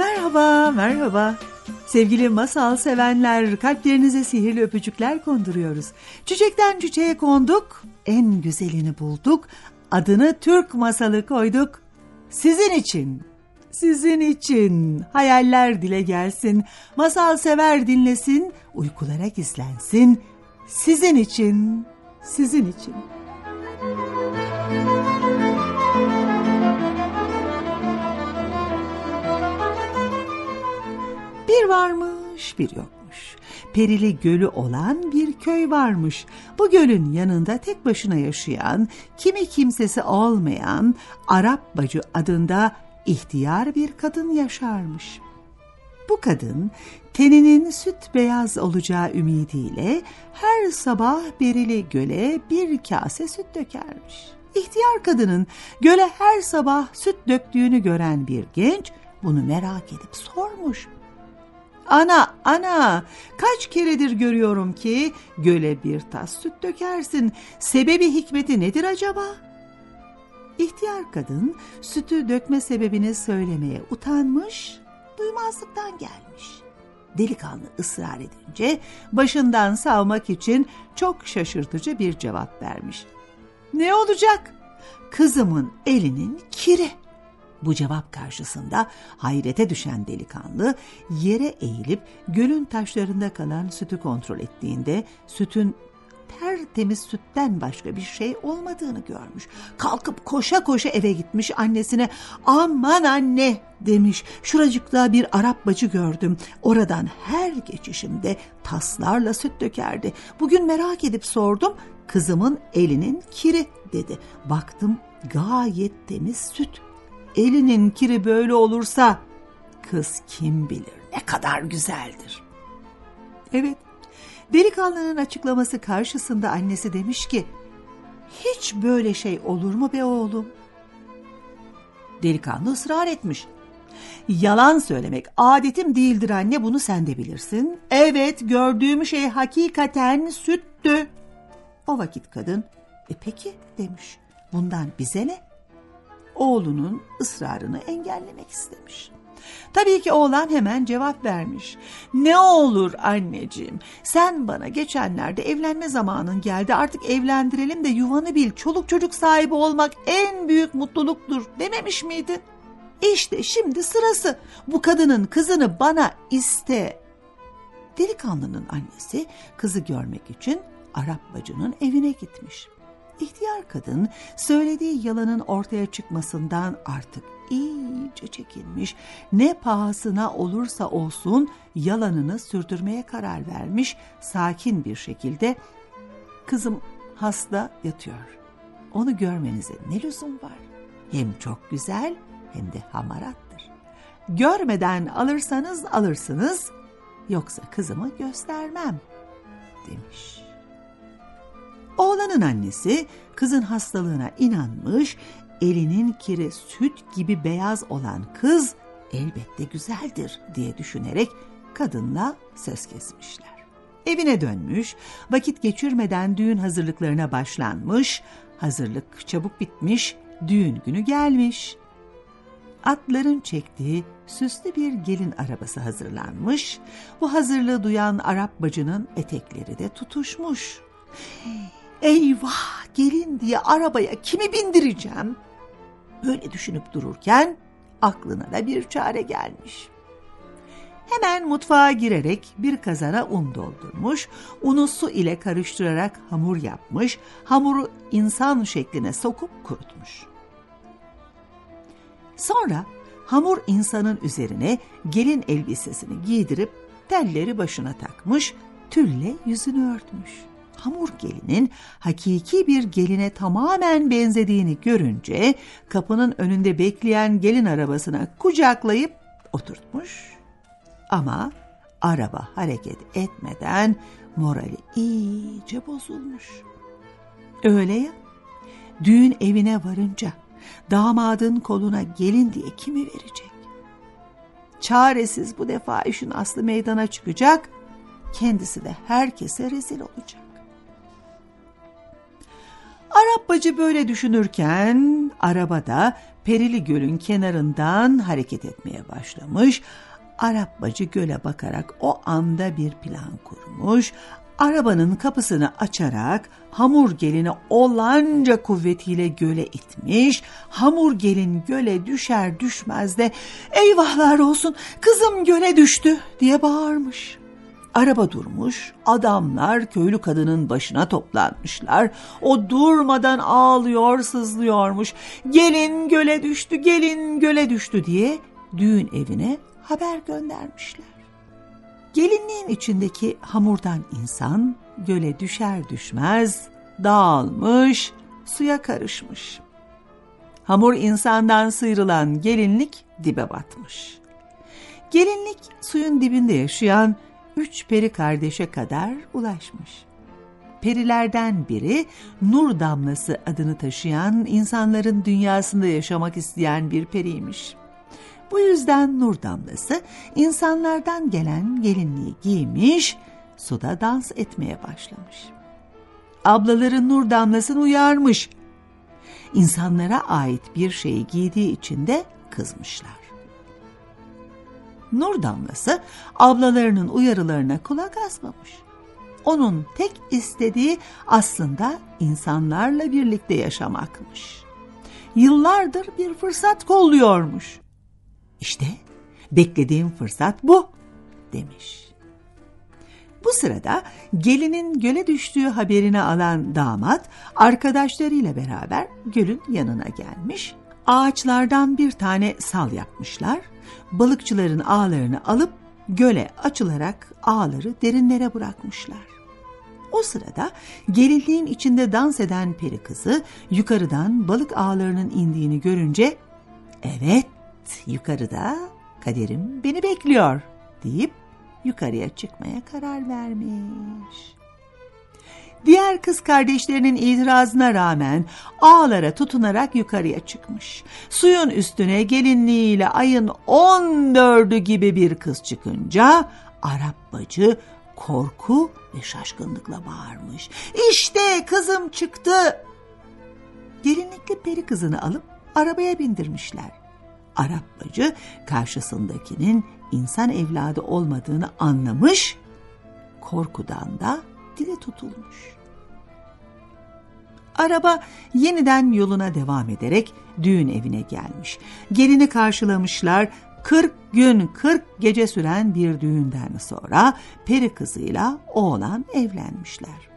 Merhaba, merhaba. Sevgili masal sevenler, kalplerinize sihirli öpücükler konduruyoruz. Çiçekten çiçeğe konduk, en güzelini bulduk, adını Türk masalı koyduk. Sizin için, sizin için hayaller dile gelsin, masal sever dinlesin, uykulara gizlensin. Sizin için, sizin için. Bir varmış bir yokmuş. Perili gölü olan bir köy varmış. Bu gölün yanında tek başına yaşayan, kimi kimsesi olmayan Arap bacı adında ihtiyar bir kadın yaşarmış. Bu kadın teninin süt beyaz olacağı ümidiyle her sabah berili göle bir kase süt dökermiş. İhtiyar kadının göle her sabah süt döktüğünü gören bir genç bunu merak edip sormuş. Ana, ana, kaç keredir görüyorum ki göle bir tas süt dökersin. Sebebi hikmeti nedir acaba? İhtiyar kadın sütü dökme sebebini söylemeye utanmış, duymazlıktan gelmiş. Delikanlı ısrar edince başından savmak için çok şaşırtıcı bir cevap vermiş. Ne olacak? Kızımın elinin kiri. Bu cevap karşısında hayrete düşen delikanlı yere eğilip gölün taşlarında kalan sütü kontrol ettiğinde sütün tertemiz sütten başka bir şey olmadığını görmüş. Kalkıp koşa koşa eve gitmiş annesine aman anne demiş. Şuracıkta bir Arap bacı gördüm. Oradan her geçişimde taslarla süt dökerdi. Bugün merak edip sordum. Kızımın elinin kiri dedi. Baktım gayet temiz süt elinin kiri böyle olursa kız kim bilir ne kadar güzeldir. Evet, delikanlının açıklaması karşısında annesi demiş ki, hiç böyle şey olur mu be oğlum? Delikanlı ısrar etmiş. Yalan söylemek adetim değildir anne bunu sen de bilirsin. Evet gördüğüm şey hakikaten süttü. O vakit kadın e peki demiş bundan bize ne? Oğlunun ısrarını engellemek istemiş. Tabii ki oğlan hemen cevap vermiş. Ne olur anneciğim sen bana geçenlerde evlenme zamanın geldi artık evlendirelim de yuvanı bil çoluk çocuk sahibi olmak en büyük mutluluktur dememiş miydin? İşte şimdi sırası bu kadının kızını bana iste. Delikanlının annesi kızı görmek için Arap bacının evine gitmiş. İhtiyar kadın söylediği yalanın ortaya çıkmasından artık iyice çekinmiş. Ne pahasına olursa olsun yalanını sürdürmeye karar vermiş. Sakin bir şekilde kızım hasta yatıyor. Onu görmenize ne lüzum var? Hem çok güzel hem de hamarattır. Görmeden alırsanız alırsınız yoksa kızımı göstermem demiş. Oğlanın annesi kızın hastalığına inanmış, elinin kiri süt gibi beyaz olan kız elbette güzeldir diye düşünerek kadınla söz kesmişler. Evine dönmüş, vakit geçirmeden düğün hazırlıklarına başlanmış, hazırlık çabuk bitmiş, düğün günü gelmiş. Atların çektiği süslü bir gelin arabası hazırlanmış, bu hazırlığı duyan Arap bacının etekleri de tutuşmuş. Eyvah gelin diye arabaya kimi bindireceğim? Böyle düşünüp dururken aklına da bir çare gelmiş. Hemen mutfağa girerek bir kazana un doldurmuş, unu su ile karıştırarak hamur yapmış, hamuru insan şekline sokup kurutmuş. Sonra hamur insanın üzerine gelin elbisesini giydirip telleri başına takmış, tülle yüzünü örtmüş. Hamur gelinin hakiki bir geline tamamen benzediğini görünce kapının önünde bekleyen gelin arabasına kucaklayıp oturtmuş. Ama araba hareket etmeden morali iyice bozulmuş. Öyle ya, düğün evine varınca damadın koluna gelin diye kimi verecek? Çaresiz bu defa işin aslı meydana çıkacak, kendisi de herkese rezil olacak. Arap bacı böyle düşünürken arabada Perili Göl'ün kenarından hareket etmeye başlamış. Arap bacı göle bakarak o anda bir plan kurmuş. Arabanın kapısını açarak hamur gelini olanca kuvvetiyle göle itmiş. Hamur gelin göle düşer düşmez de eyvahlar olsun kızım göle düştü diye bağırmış. Araba durmuş, adamlar köylü kadının başına toplanmışlar. O durmadan ağlıyor, sızlıyormuş. Gelin göle düştü, gelin göle düştü diye düğün evine haber göndermişler. Gelinliğin içindeki hamurdan insan göle düşer düşmez dağılmış, suya karışmış. Hamur insandan sıyrılan gelinlik dibe batmış. Gelinlik suyun dibinde yaşayan üç peri kardeşe kadar ulaşmış. Perilerden biri Nur Damlası adını taşıyan insanların dünyasında yaşamak isteyen bir periymiş. Bu yüzden Nur Damlası insanlardan gelen gelinliği giymiş, suda dans etmeye başlamış. Ablaları Nur Damlası'nı uyarmış. İnsanlara ait bir şeyi giydiği için de kızmışlar. Nur damlası ablalarının uyarılarına kulak asmamış. Onun tek istediği aslında insanlarla birlikte yaşamakmış. Yıllardır bir fırsat kolluyormuş. İşte beklediğim fırsat bu demiş. Bu sırada gelinin göle düştüğü haberini alan damat arkadaşlarıyla beraber gölün yanına gelmiş. Ağaçlardan bir tane sal yapmışlar balıkçıların ağlarını alıp göle açılarak ağları derinlere bırakmışlar. O sırada gelinliğin içinde dans eden peri kızı yukarıdan balık ağlarının indiğini görünce evet yukarıda kaderim beni bekliyor deyip yukarıya çıkmaya karar vermiş. Diğer kız kardeşlerinin itirazına rağmen ağlara tutunarak yukarıya çıkmış. Suyun üstüne gelinliğiyle ayın on dördü gibi bir kız çıkınca Arap bacı korku ve şaşkınlıkla bağırmış. İşte kızım çıktı. Gelinlikli peri kızını alıp arabaya bindirmişler. Arap bacı karşısındakinin insan evladı olmadığını anlamış, korkudan da dili tutulmuş. Araba yeniden yoluna devam ederek düğün evine gelmiş. Gelini karşılamışlar. 40 gün 40 gece süren bir düğünden sonra peri kızıyla oğlan evlenmişler.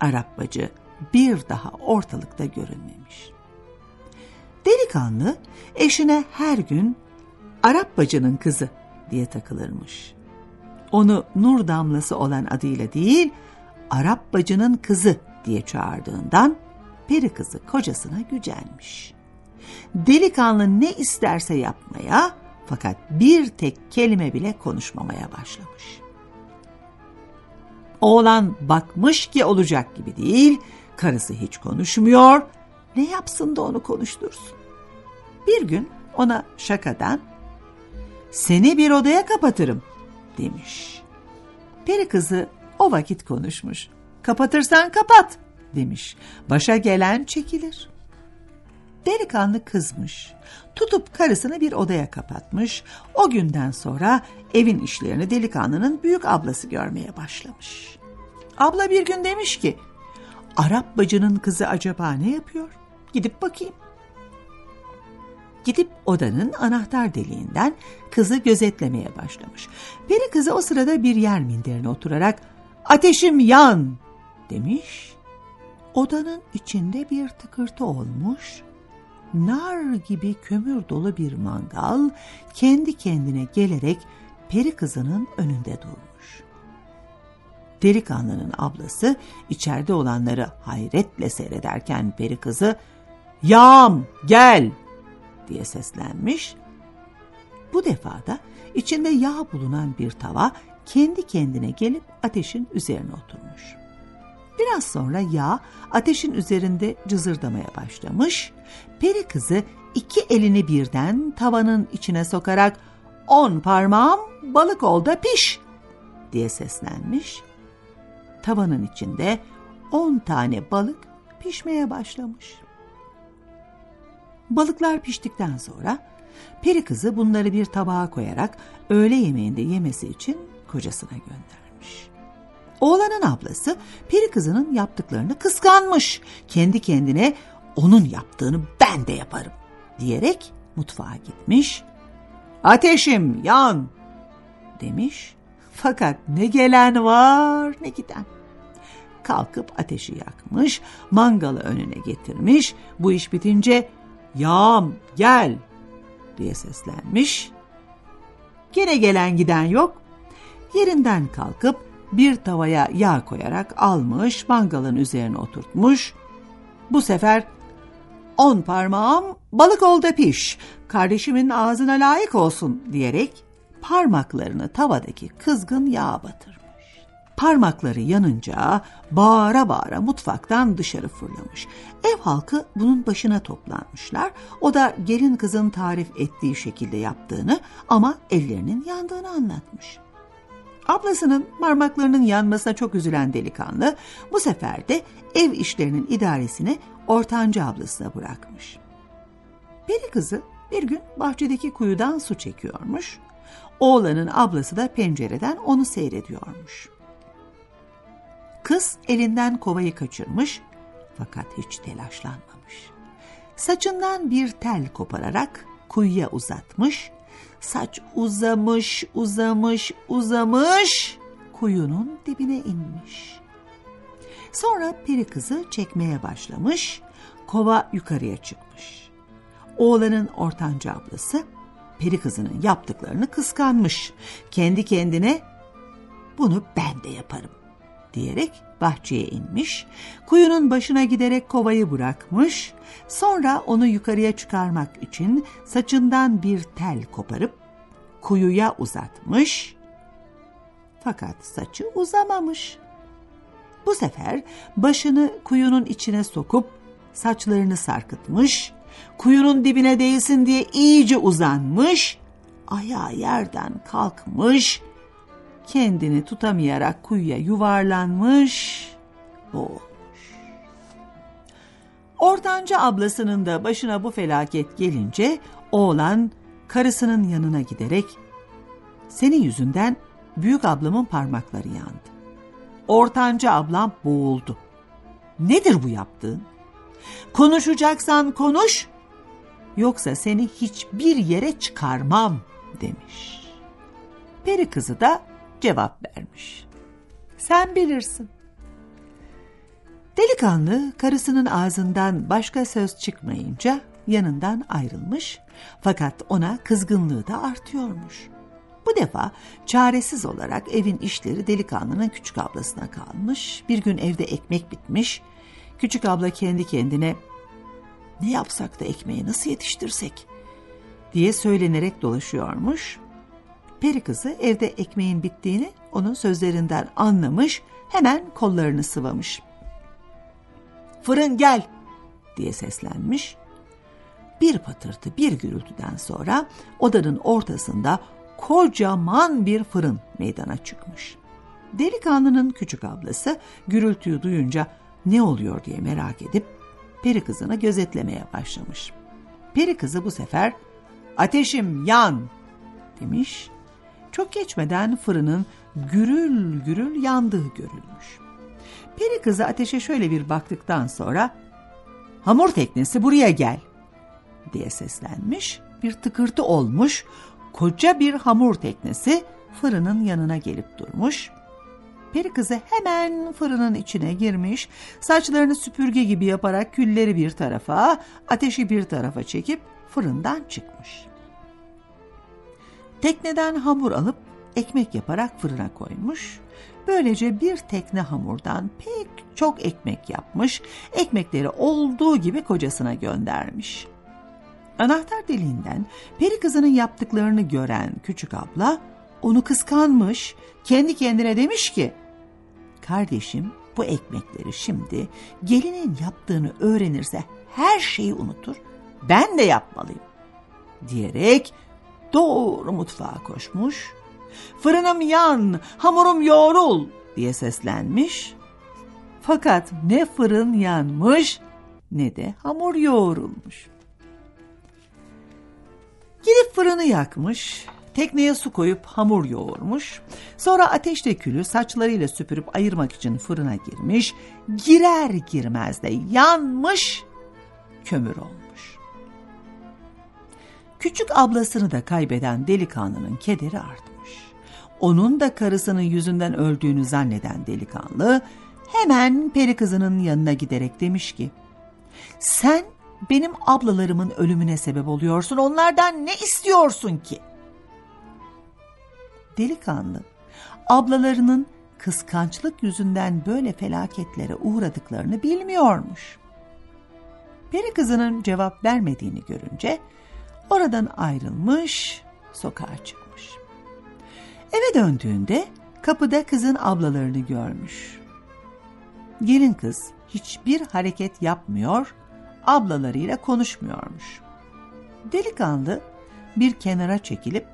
Arap bacı bir daha ortalıkta görünmemiş. Delikanlı eşine her gün Arap bacının kızı diye takılırmış. Onu nur damlası olan adıyla değil, Arap bacının kızı diye çağırdığından peri kızı kocasına gücenmiş. Delikanlı ne isterse yapmaya fakat bir tek kelime bile konuşmamaya başlamış. Oğlan bakmış ki olacak gibi değil, karısı hiç konuşmuyor, ne yapsın da onu konuştursun. Bir gün ona şakadan seni bir odaya kapatırım demiş. Peri kızı o vakit konuşmuş. Kapatırsan kapat demiş. Başa gelen çekilir. Delikanlı kızmış. Tutup karısını bir odaya kapatmış. O günden sonra evin işlerini delikanlının büyük ablası görmeye başlamış. Abla bir gün demiş ki, Arap bacının kızı acaba ne yapıyor? Gidip bakayım. Gidip odanın anahtar deliğinden kızı gözetlemeye başlamış. Peri kızı o sırada bir yer minderine oturarak ateşim yan demiş. Odanın içinde bir tıkırtı olmuş. Nar gibi kömür dolu bir mangal kendi kendine gelerek peri kızının önünde durmuş. Delikanlının ablası içeride olanları hayretle seyrederken peri kızı ''Yağım gel!'' diye seslenmiş. Bu defada içinde yağ bulunan bir tava kendi kendine gelip ateşin üzerine oturmuş. Biraz sonra yağ ateşin üzerinde cızırdamaya başlamış. Peri kızı iki elini birden tavanın içine sokarak on parmağım balık ol da piş diye seslenmiş. Tavanın içinde on tane balık pişmeye başlamış. Balıklar piştikten sonra peri kızı bunları bir tabağa koyarak öğle yemeğinde yemesi için kocasına göndermiş. Oğlanın ablası peri kızının yaptıklarını kıskanmış. Kendi kendine onun yaptığını ben de yaparım diyerek mutfağa gitmiş. Ateşim yan demiş. Fakat ne gelen var ne giden. Kalkıp ateşi yakmış, mangalı önüne getirmiş. Bu iş bitince yağım gel diye seslenmiş. Gene gelen giden yok. Yerinden kalkıp bir tavaya yağ koyarak almış, mangalın üzerine oturtmuş. Bu sefer on parmağım balık ol da piş, kardeşimin ağzına layık olsun diyerek parmaklarını tavadaki kızgın yağa batırmış. Parmakları yanınca bağıra bağıra mutfaktan dışarı fırlamış. Ev halkı bunun başına toplanmışlar. O da gelin kızın tarif ettiği şekilde yaptığını ama ellerinin yandığını anlatmış. Ablasının parmaklarının yanmasına çok üzülen delikanlı bu sefer de ev işlerinin idaresini ortanca ablasına bırakmış. Peri kızı bir gün bahçedeki kuyudan su çekiyormuş. Oğlanın ablası da pencereden onu seyrediyormuş. Kız elinden kovayı kaçırmış fakat hiç telaşlanmamış. Saçından bir tel kopararak kuyuya uzatmış. Saç uzamış, uzamış, uzamış, kuyunun dibine inmiş. Sonra peri kızı çekmeye başlamış, kova yukarıya çıkmış. Oğlanın ortanca ablası peri kızının yaptıklarını kıskanmış. Kendi kendine bunu ben de yaparım diyerek bahçeye inmiş, kuyunun başına giderek kovayı bırakmış, sonra onu yukarıya çıkarmak için saçından bir tel koparıp kuyuya uzatmış. Fakat saçı uzamamış. Bu sefer başını kuyunun içine sokup saçlarını sarkıtmış, kuyunun dibine değilsin diye iyice uzanmış, ayağı yerden kalkmış, kendini tutamayarak kuyuya yuvarlanmış, boğulmuş. Ortanca ablasının da başına bu felaket gelince oğlan karısının yanına giderek senin yüzünden büyük ablamın parmakları yandı. Ortanca ablam boğuldu. Nedir bu yaptığın? Konuşacaksan konuş, yoksa seni hiçbir yere çıkarmam demiş. Peri kızı da cevap vermiş. Sen bilirsin. Delikanlı karısının ağzından başka söz çıkmayınca yanından ayrılmış fakat ona kızgınlığı da artıyormuş. Bu defa çaresiz olarak evin işleri delikanlının küçük ablasına kalmış. Bir gün evde ekmek bitmiş. Küçük abla kendi kendine ne yapsak da ekmeği nasıl yetiştirsek diye söylenerek dolaşıyormuş. Peri kızı evde ekmeğin bittiğini onun sözlerinden anlamış, hemen kollarını sıvamış. Fırın gel diye seslenmiş. Bir patırtı bir gürültüden sonra odanın ortasında kocaman bir fırın meydana çıkmış. Delikanlının küçük ablası gürültüyü duyunca ne oluyor diye merak edip peri kızını gözetlemeye başlamış. Peri kızı bu sefer ateşim yan demiş çok geçmeden fırının gürül gürül yandığı görülmüş. Peri kızı ateşe şöyle bir baktıktan sonra hamur teknesi buraya gel diye seslenmiş. Bir tıkırtı olmuş. Koca bir hamur teknesi fırının yanına gelip durmuş. Peri kızı hemen fırının içine girmiş, saçlarını süpürge gibi yaparak külleri bir tarafa, ateşi bir tarafa çekip fırından çıkmış. Tekneden hamur alıp ekmek yaparak fırına koymuş. Böylece bir tekne hamurdan pek çok ekmek yapmış, ekmekleri olduğu gibi kocasına göndermiş. Anahtar deliğinden peri kızının yaptıklarını gören küçük abla onu kıskanmış, kendi kendine demiş ki, kardeşim bu ekmekleri şimdi gelinin yaptığını öğrenirse her şeyi unutur, ben de yapmalıyım diyerek doğru mutfağa koşmuş. Fırınım yan, hamurum yoğrul diye seslenmiş. Fakat ne fırın yanmış ne de hamur yoğrulmuş. Gidip fırını yakmış, tekneye su koyup hamur yoğurmuş. Sonra ateşte külü saçlarıyla süpürüp ayırmak için fırına girmiş. Girer girmez de yanmış, kömür olmuş. Küçük ablasını da kaybeden delikanlının kederi artmış. Onun da karısının yüzünden öldüğünü zanneden delikanlı hemen peri kızının yanına giderek demiş ki sen benim ablalarımın ölümüne sebep oluyorsun onlardan ne istiyorsun ki? Delikanlı ablalarının kıskançlık yüzünden böyle felaketlere uğradıklarını bilmiyormuş. Peri kızının cevap vermediğini görünce oradan ayrılmış, sokağa çıkmış. Eve döndüğünde kapıda kızın ablalarını görmüş. Gelin kız hiçbir hareket yapmıyor, ablalarıyla konuşmuyormuş. Delikanlı bir kenara çekilip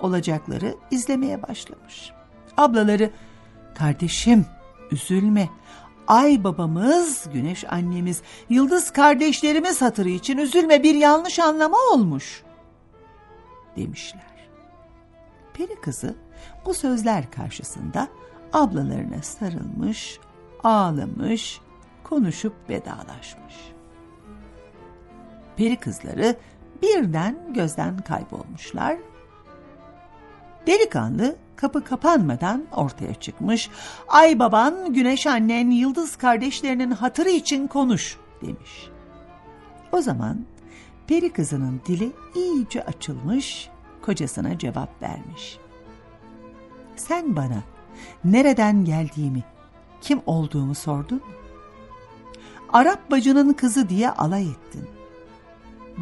olacakları izlemeye başlamış. Ablaları, kardeşim üzülme, ay babamız, güneş annemiz, yıldız kardeşlerimiz hatırı için üzülme bir yanlış anlama olmuş demişler. Peri kızı bu sözler karşısında ablalarına sarılmış, ağlamış, konuşup vedalaşmış. Peri kızları birden gözden kaybolmuşlar. Delikanlı kapı kapanmadan ortaya çıkmış. Ay baban, güneş annen, yıldız kardeşlerinin hatırı için konuş demiş. O zaman peri kızının dili iyice açılmış, kocasına cevap vermiş. Sen bana nereden geldiğimi, kim olduğumu sordun Arap bacının kızı diye alay ettin.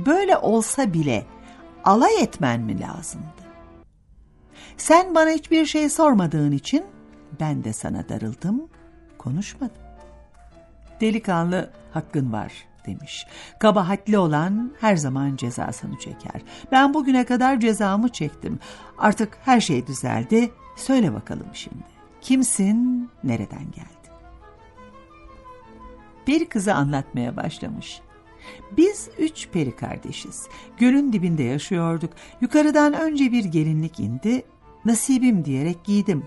Böyle olsa bile alay etmen mi lazımdı? Sen bana hiçbir şey sormadığın için ben de sana darıldım, konuşmadım. Delikanlı hakkın var demiş. Kabahatli olan her zaman cezasını çeker. Ben bugüne kadar cezamı çektim. Artık her şey düzeldi. Söyle bakalım şimdi. Kimsin, nereden geldin? Bir kızı anlatmaya başlamış. Biz üç peri kardeşiz. Gölün dibinde yaşıyorduk. Yukarıdan önce bir gelinlik indi. Nasibim diyerek giydim.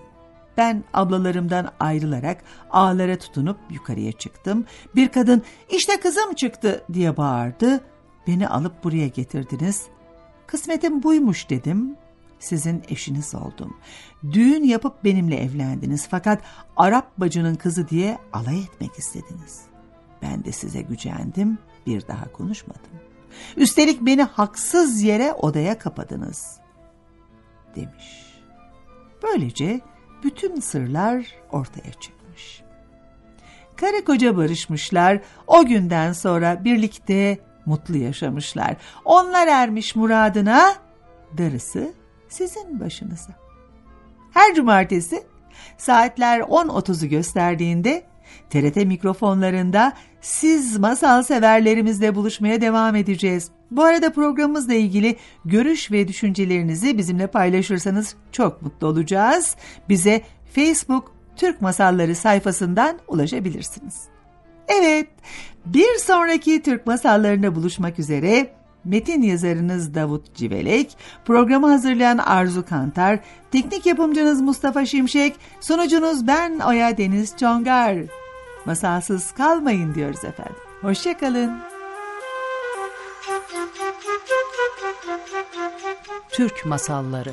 Ben ablalarımdan ayrılarak ağlara tutunup yukarıya çıktım. Bir kadın işte kızım çıktı diye bağırdı. Beni alıp buraya getirdiniz. Kısmetim buymuş dedim. Sizin eşiniz oldum. Düğün yapıp benimle evlendiniz fakat Arap bacının kızı diye alay etmek istediniz. Ben de size gücendim, bir daha konuşmadım. Üstelik beni haksız yere odaya kapadınız, demiş. Böylece bütün sırlar ortaya çıkmış. Karı koca barışmışlar, o günden sonra birlikte mutlu yaşamışlar. Onlar ermiş muradına, darısı sizin başınıza. Her cumartesi saatler 10.30'u gösterdiğinde TRT mikrofonlarında siz masal severlerimizle buluşmaya devam edeceğiz. Bu arada programımızla ilgili görüş ve düşüncelerinizi bizimle paylaşırsanız çok mutlu olacağız. Bize Facebook Türk Masalları sayfasından ulaşabilirsiniz. Evet, bir sonraki Türk masallarında buluşmak üzere metin yazarınız Davut Civelek, programı hazırlayan Arzu Kantar, teknik yapımcınız Mustafa Şimşek, sunucunuz ben Oya Deniz Çongar. Masalsız kalmayın diyoruz efendim. Hoşçakalın. Türk Masalları